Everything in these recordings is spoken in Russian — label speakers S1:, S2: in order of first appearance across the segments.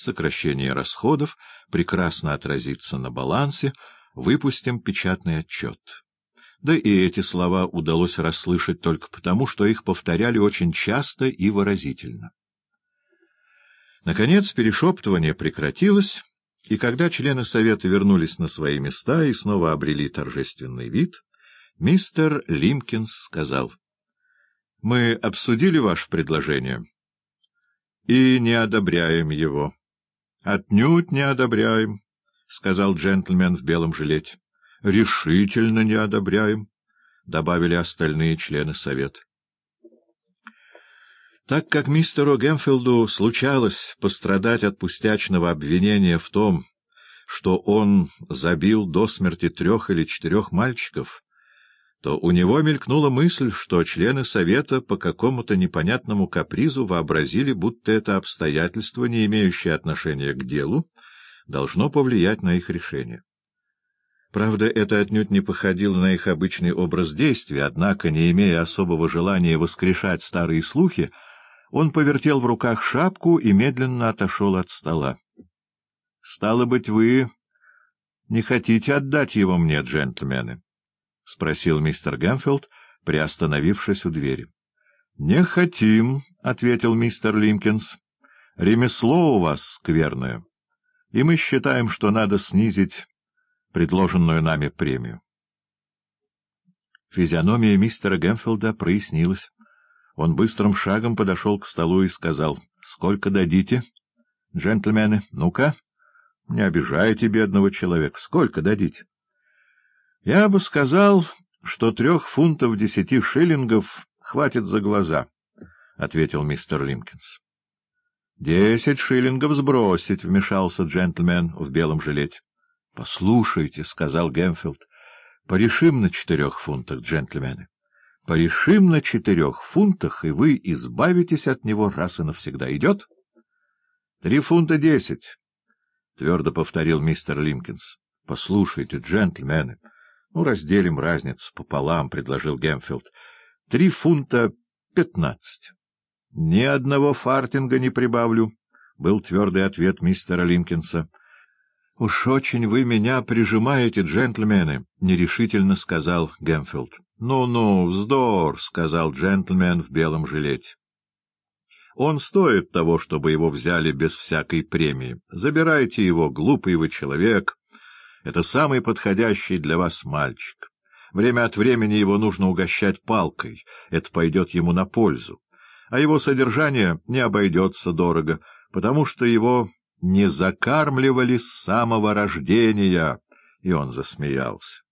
S1: сокращение расходов прекрасно отразится на балансе, выпустим печатный отчет. Да и эти слова удалось расслышать только потому, что их повторяли очень часто и выразительно. Наконец перешептывание прекратилось, и когда члены совета вернулись на свои места и снова обрели торжественный вид, мистер Лимкинс сказал, «Мы обсудили ваше предложение и не одобряем его». «Отнюдь не одобряем», — сказал джентльмен в белом жилете. — Решительно не одобряем, — добавили остальные члены совета. Так как мистеру Гемфилду случалось пострадать от пустячного обвинения в том, что он забил до смерти трех или четырех мальчиков, то у него мелькнула мысль, что члены совета по какому-то непонятному капризу вообразили, будто это обстоятельство, не имеющее отношения к делу, должно повлиять на их решение. Правда, это отнюдь не походило на их обычный образ действия, однако, не имея особого желания воскрешать старые слухи, он повертел в руках шапку и медленно отошел от стола. — Стало быть, вы не хотите отдать его мне, джентльмены? — спросил мистер Гэмфилд, приостановившись у двери. — Не хотим, — ответил мистер Лимкинс. — Ремесло у вас скверное, и мы считаем, что надо снизить предложенную нами премию. Физиономия мистера Гемфилда прояснилась. Он быстрым шагом подошел к столу и сказал, — Сколько дадите, джентльмены? Ну-ка, не обижайте бедного человека. Сколько дадите? — Я бы сказал, что трех фунтов десяти шиллингов хватит за глаза, — ответил мистер Лимкинс. — Десять шиллингов сбросить, — вмешался джентльмен в белом жилете. — Послушайте, — сказал Гемфилд, — порешим на четырех фунтах, джентльмены. Порешим на четырех фунтах, и вы избавитесь от него раз и навсегда. Идет? — Три фунта десять, — твердо повторил мистер Лимкинс. — Послушайте, джентльмены, ну, разделим разницу пополам, — предложил Гемфилд. — Три фунта пятнадцать. — Ни одного фартинга не прибавлю, — был твердый ответ мистера Лимкинса. — Уж очень вы меня прижимаете, джентльмены, — нерешительно сказал Гемфилд. «Ну — Ну-ну, вздор, — сказал джентльмен в белом жилете. — Он стоит того, чтобы его взяли без всякой премии. Забирайте его, глупый вы человек. Это самый подходящий для вас мальчик. Время от времени его нужно угощать палкой, это пойдет ему на пользу. А его содержание не обойдется дорого, потому что его не закармливали с самого рождения, и он засмеялся.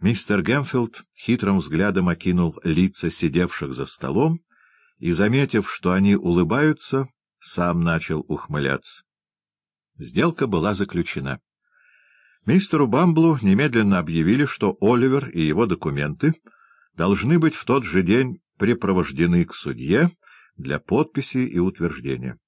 S1: Мистер Гемфилд хитрым взглядом окинул лица сидевших за столом и, заметив, что они улыбаются, сам начал ухмыляться. Сделка была заключена. Мистеру Бамблу немедленно объявили, что Оливер и его документы должны быть в тот же день припровождены к судье для подписи и утверждения.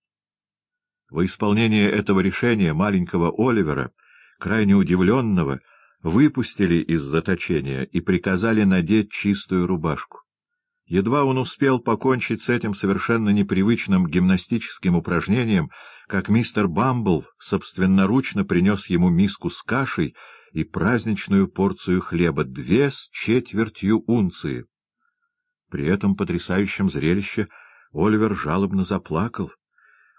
S1: Во исполнение этого решения маленького Оливера, крайне удивленного, выпустили из заточения и приказали надеть чистую рубашку. Едва он успел покончить с этим совершенно непривычным гимнастическим упражнением, как мистер Бамбл собственноручно принес ему миску с кашей и праздничную порцию хлеба, две с четвертью унции. При этом потрясающем зрелище Оливер жалобно заплакал.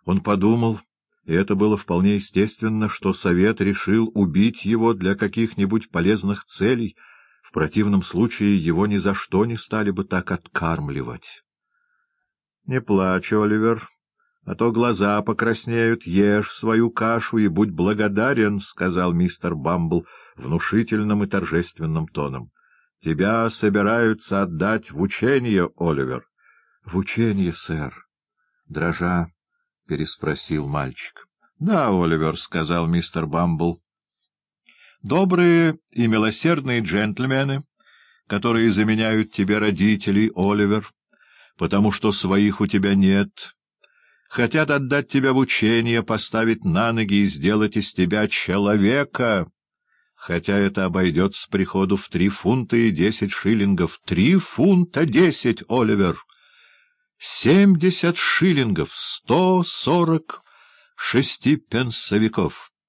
S1: Он подумал, и это было вполне естественно, что совет решил убить его для каких-нибудь полезных целей, в противном случае его ни за что не стали бы так откармливать. — Не плачь, Оливер, а то глаза покраснеют, ешь свою кашу и будь благодарен, — сказал мистер Бамбл внушительным и торжественным тоном. — Тебя собираются отдать в учение, Оливер. — В учение, сэр. Дрожа переспросил мальчик. — Да, Оливер, — сказал мистер Бамбл. — Добрые и милосердные джентльмены, которые заменяют тебе родителей, Оливер, потому что своих у тебя нет, хотят отдать тебя в учение, поставить на ноги и сделать из тебя человека, хотя это обойдется приходу в три фунта и десять шиллингов. Три фунта десять, Оливер! Семьдесят шиллингов, сто сорок шести пенсовиков.